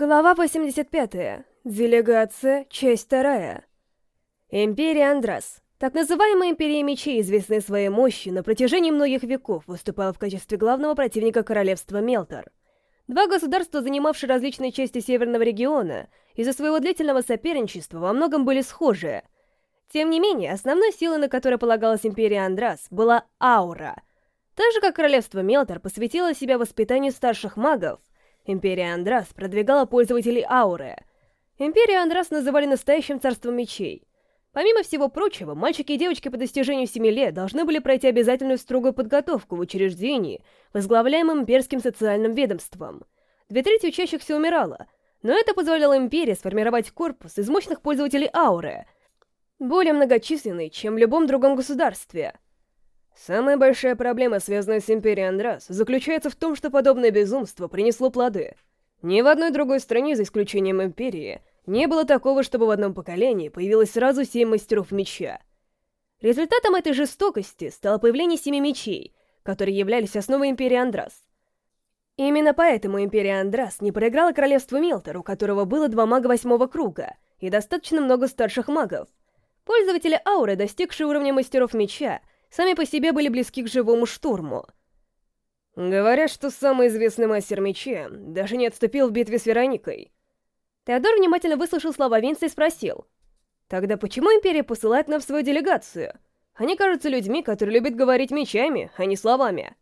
Глава 85. Делегация. Часть 2. Империя Андрас. Так называемая Империя Мечей, известная своей мощью, на протяжении многих веков выступала в качестве главного противника королевства Мелтор. Два государства, занимавшие различные части Северного региона, из-за своего длительного соперничества во многом были схожи. Тем не менее, основной силой, на которой полагалась Империя Андрас, была аура. Так же, как королевство Мелтор посвятило себя воспитанию старших магов, Империя Андрас продвигала пользователей ауры. Империю Андрас называли настоящим царством мечей. Помимо всего прочего, мальчики и девочки по достижению 7 лет должны были пройти обязательную строгую подготовку в учреждении, возглавляемом имперским социальным ведомством. Две трети учащихся умирало, но это позволяло Империи сформировать корпус из мощных пользователей ауры, более многочисленный, чем в любом другом государстве — Самая большая проблема, связанная с Империей Андрас, заключается в том, что подобное безумство принесло плоды. Ни в одной другой стране, за исключением Империи, не было такого, чтобы в одном поколении появилось сразу семь мастеров меча. Результатом этой жестокости стало появление семи мечей, которые являлись основой Империи Андрас. Именно поэтому Империя Андрас не проиграла королевству Милтер, у которого было два мага восьмого круга и достаточно много старших магов. Пользователи ауры, достигшие уровня мастеров меча, сами по себе были близки к живому штурму. Говорят, что самый известный мастер меча даже не отступил в битве с Вероникой. Теодор внимательно выслушал слова Винса и спросил, «Тогда почему Империя посылает нам свою делегацию? Они кажутся людьми, которые любят говорить мечами, а не словами».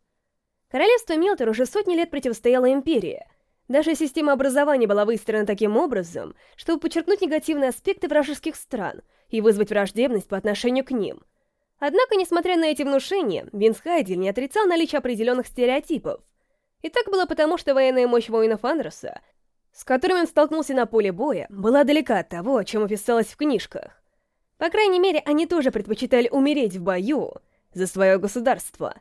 Королевство Милтер уже сотни лет противостояло Империи. Даже система образования была выстроена таким образом, чтобы подчеркнуть негативные аспекты вражеских стран и вызвать враждебность по отношению к ним — Однако, несмотря на эти внушения, Винс Хайдель не отрицал наличие определенных стереотипов. И так было потому, что военная мощь воинов Андерса, с которыми он столкнулся на поле боя, была далека от того, о чем описалось в книжках. По крайней мере, они тоже предпочитали умереть в бою за свое государство.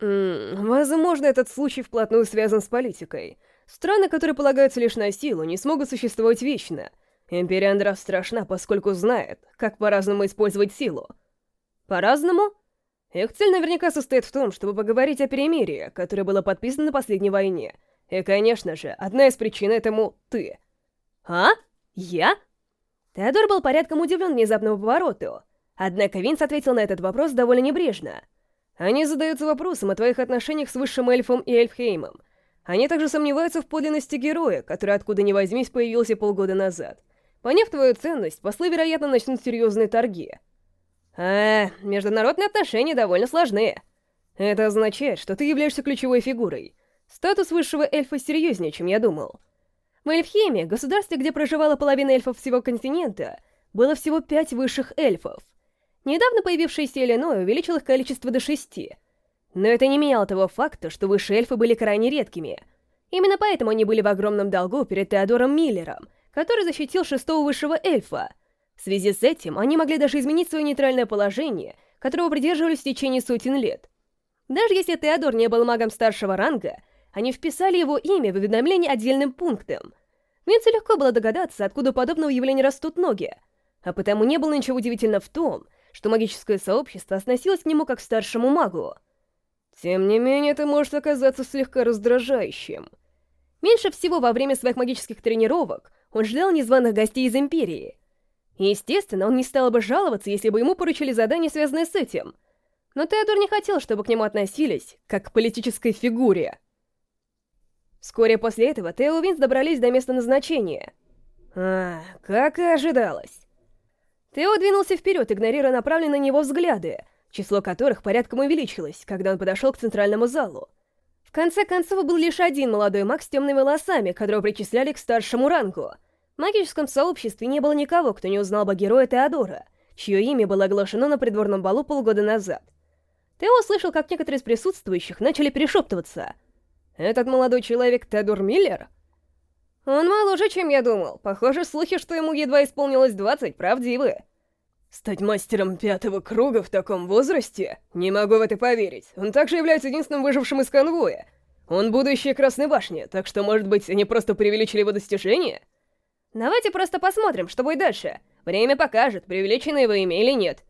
М возможно, этот случай вплотную связан с политикой. Страны, которые полагаются лишь на силу, не смогут существовать вечно. Империя Андрас страшна, поскольку знает, как по-разному использовать силу — по-разному? Их цель наверняка состоит в том, чтобы поговорить о перемирии, которое было подписано на последней войне. И, конечно же, одна из причин этому — ты. А? Я? Теодор был порядком удивлен внезапному повороту. Однако Винс ответил на этот вопрос довольно небрежно. Они задаются вопросом о твоих отношениях с Высшим Эльфом и Эльфхеймом. Они также сомневаются в подлинности героя, который откуда ни возьмись появился полгода назад. Поняв твою ценность, послы, вероятно, начнут серьезные торги. А, международные отношения довольно сложны. Это означает, что ты являешься ключевой фигурой. Статус высшего эльфа серьезнее, чем я думал. В Эльфхеме, государстве, где проживала половина эльфов всего континента, было всего пять высших эльфов. Недавно появившийся Иллиной увеличил их количество до шести. Но это не меняло того факта, что высшие эльфы были крайне редкими. Именно поэтому они были в огромном долгу перед Теодором Миллером, который защитил шестого высшего эльфа — в связи с этим они могли даже изменить свое нейтральное положение, которого придерживались в течение сотен лет. Даже если Теодор не был магом старшего ранга, они вписали его имя в уведомление отдельным пунктом. Винцу легко было догадаться, откуда подобного явления растут ноги, а потому не было ничего удивительного в том, что магическое сообщество относилось к нему как к старшему магу. Тем не менее, это может оказаться слегка раздражающим. Меньше всего во время своих магических тренировок он ждал незваных гостей из Империи — Естественно, он не стал бы жаловаться, если бы ему поручили задание, связанное с этим. Но Теодор не хотел, чтобы к нему относились, как к политической фигуре. Вскоре после этого Тео и Винс добрались до места назначения. А, как и ожидалось. Тео двинулся вперед, игнорируя направленные на него взгляды, число которых порядком увеличилось, когда он подошел к центральному залу. В конце концов, был лишь один молодой маг с темными волосами, которого причисляли к старшему рангу — в магическом сообществе не было никого, кто не узнал бы героя Теодора, чье имя было оглашено на придворном балу полгода назад. Тео слышал, как некоторые из присутствующих начали перешептываться. «Этот молодой человек Теодор Миллер?» «Он моложе, чем я думал. Похоже, слухи, что ему едва исполнилось 20, правдивы». «Стать мастером пятого круга в таком возрасте? Не могу в это поверить. Он также является единственным выжившим из конвоя. Он будущее Красной Башни, так что, может быть, они просто преувеличили его достижения?» Давайте просто посмотрим, что будет дальше. Время покажет, преувеличено его имя или нет.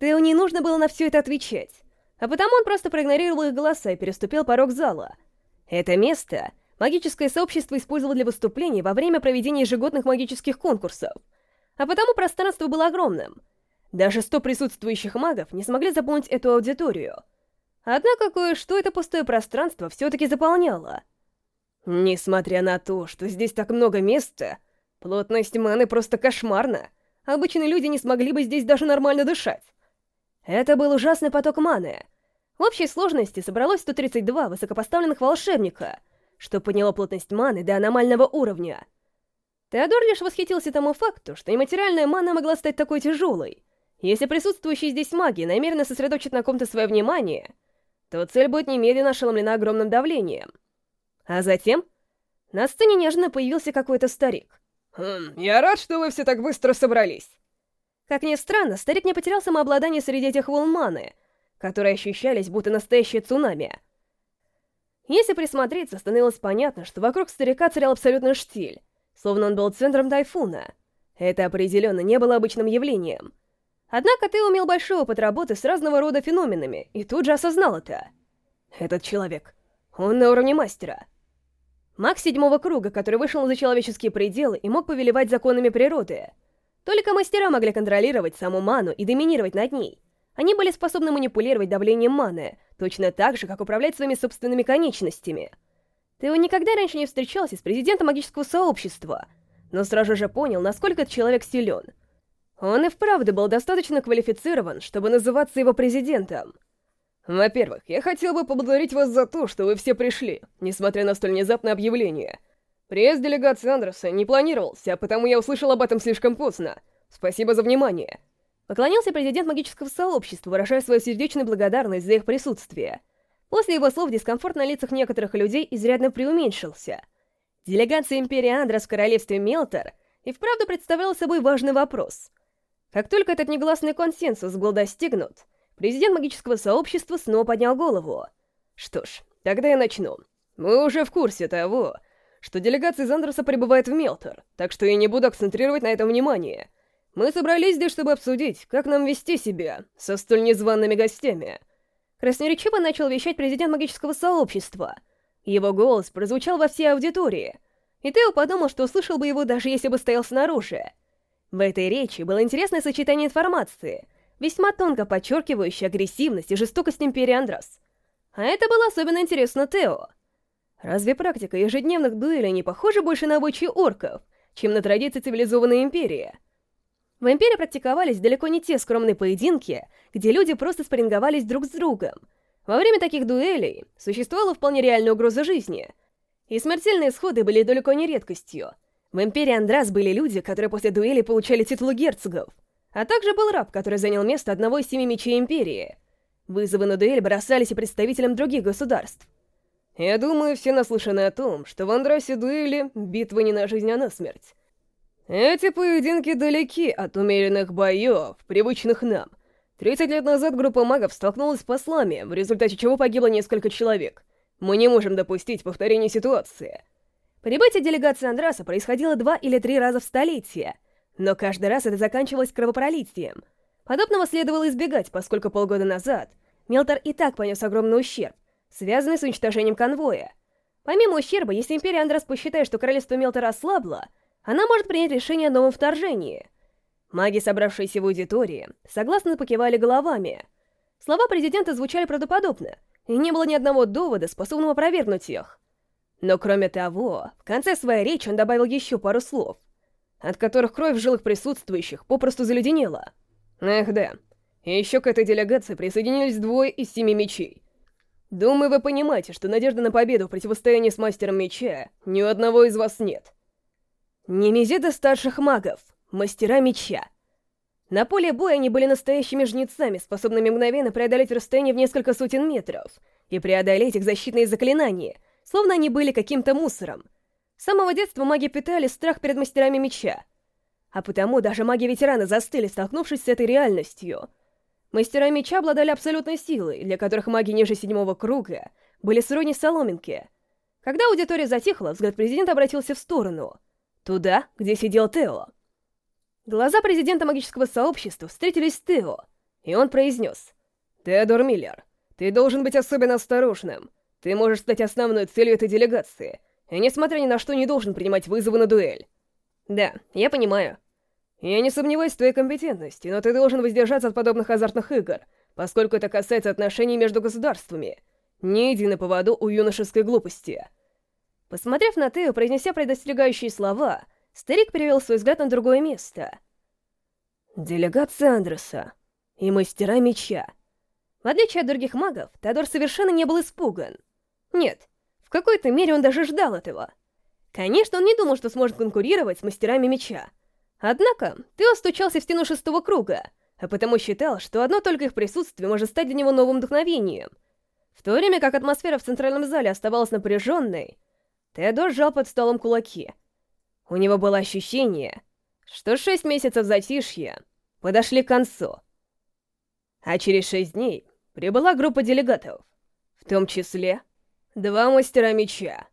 Тео не нужно было на все это отвечать. А потому он просто проигнорировал их голоса и переступил порог зала. Это место магическое сообщество использовало для выступлений во время проведения ежегодных магических конкурсов, а потому пространство было огромным. Даже сто присутствующих магов не смогли заполнить эту аудиторию. Однако кое-что это пустое пространство все-таки заполняло. Несмотря на то, что здесь так много места, плотность маны просто кошмарна. Обычные люди не смогли бы здесь даже нормально дышать. Это был ужасный поток маны. В общей сложности собралось 132 высокопоставленных волшебника, что подняло плотность маны до аномального уровня. Теодор лишь восхитился тому факту, что нематериальная мана могла стать такой тяжелой. Если присутствующие здесь маги намеренно сосредоточат на ком-то свое внимание, то цель будет немедленно ошеломлена огромным давлением. А затем на сцене неожиданно появился какой-то старик. «Хм, я рад, что вы все так быстро собрались. Как ни странно, старик не потерял самообладание среди этих волн маны, которые ощущались, будто настоящее цунами. Если присмотреться, становилось понятно, что вокруг старика царил абсолютный штиль, словно он был центром тайфуна. Это определенно не было обычным явлением. Однако ты умел большой опыт работы с разного рода феноменами, и тут же осознал это. Этот человек, он на уровне мастера. Маг седьмого круга, который вышел за человеческие пределы и мог повелевать законами природы — только мастера могли контролировать саму ману и доминировать над ней. Они были способны манипулировать давлением маны, точно так же, как управлять своими собственными конечностями. Тео никогда раньше не встречался с президентом магического сообщества, но сразу же понял, насколько этот человек силен. Он и вправду был достаточно квалифицирован, чтобы называться его президентом. Во-первых, я хотел бы поблагодарить вас за то, что вы все пришли, несмотря на столь внезапное объявление — Приезд делегации Андерса не планировался, а потому я услышал об этом слишком поздно. Спасибо за внимание. Поклонился президент магического сообщества, выражая свою сердечную благодарность за их присутствие. После его слов дискомфорт на лицах некоторых людей изрядно преуменьшился. Делегация Империи Андрес в королевстве Мелтор и вправду представляла собой важный вопрос. Как только этот негласный консенсус был достигнут, президент магического сообщества снова поднял голову. Что ж, тогда я начну. Мы уже в курсе того, что делегация из Андерса прибывает в Мелтор, так что я не буду акцентрировать на этом внимание. Мы собрались здесь, чтобы обсудить, как нам вести себя со столь незваными гостями. Красноречиво начал вещать президент магического сообщества. Его голос прозвучал во всей аудитории, и Тео подумал, что услышал бы его даже если бы стоял снаружи. В этой речи было интересное сочетание информации, весьма тонко подчеркивающее агрессивность и жестокость Империи Андрос. А это было особенно интересно Тео — Разве практика ежедневных дуэлей не похожа больше на обычаи орков, чем на традиции цивилизованной империи? В империи практиковались далеко не те скромные поединки, где люди просто спарринговались друг с другом. Во время таких дуэлей существовала вполне реальная угроза жизни, и смертельные исходы были далеко не редкостью. В империи Андрас были люди, которые после дуэли получали титулы герцогов, а также был раб, который занял место одного из семи мечей империи. Вызовы на дуэль бросались и представителям других государств. Я думаю, все наслышаны о том, что в Андрасе дуэли — битва не на жизнь, а на смерть. Эти поединки далеки от умеренных боев, привычных нам. 30 лет назад группа магов столкнулась с послами, в результате чего погибло несколько человек. Мы не можем допустить повторения ситуации. Прибытие делегации Андраса происходило два или три раза в столетие, но каждый раз это заканчивалось кровопролитием. Подобного следовало избегать, поскольку полгода назад Мелтор и так понес огромный ущерб, связанный с уничтожением конвоя. Помимо ущерба, если Империя Андрас посчитает, что королевство Мелтора ослабло, она может принять решение о новом вторжении. Маги, собравшиеся в аудитории, согласно покивали головами. Слова президента звучали правдоподобно, и не было ни одного довода, способного опровергнуть их. Но кроме того, в конце своей речи он добавил еще пару слов, от которых кровь в жилах присутствующих попросту заледенела. Эх да, и еще к этой делегации присоединились двое из семи мечей — Думаю, вы понимаете, что надежды на победу в противостоянии с Мастером Меча ни у одного из вас нет. Немезида старших магов, Мастера Меча. На поле боя они были настоящими жнецами, способными мгновенно преодолеть расстояние в несколько сотен метров и преодолеть их защитные заклинания, словно они были каким-то мусором. С самого детства маги питали страх перед мастерами меча. А потому даже маги-ветераны застыли, столкнувшись с этой реальностью — Мастера меча обладали абсолютной силой, для которых маги ниже седьмого круга были сродни соломинки. Когда аудитория затихла, взгляд президента обратился в сторону. Туда, где сидел Тео. Глаза президента магического сообщества встретились с Тео, и он произнес. «Теодор Миллер, ты должен быть особенно осторожным. Ты можешь стать основной целью этой делегации, и, несмотря ни на что, не должен принимать вызовы на дуэль. Да, я понимаю. Я не сомневаюсь в твоей компетентности, но ты должен воздержаться от подобных азартных игр, поскольку это касается отношений между государствами. Не иди на поводу у юношеской глупости. Посмотрев на Тео, произнеся предостерегающие слова, старик перевел свой взгляд на другое место. Делегация Андреса и мастера меча. В отличие от других магов, Теодор совершенно не был испуган. Нет, в какой-то мере он даже ждал этого. Конечно, он не думал, что сможет конкурировать с мастерами меча. Однако, Тео стучался в стену шестого круга, а потому считал, что одно только их присутствие может стать для него новым вдохновением. В то время как атмосфера в центральном зале оставалась напряженной, Теодор сжал под столом кулаки. У него было ощущение, что шесть месяцев затишья подошли к концу. А через шесть дней прибыла группа делегатов, в том числе два мастера меча.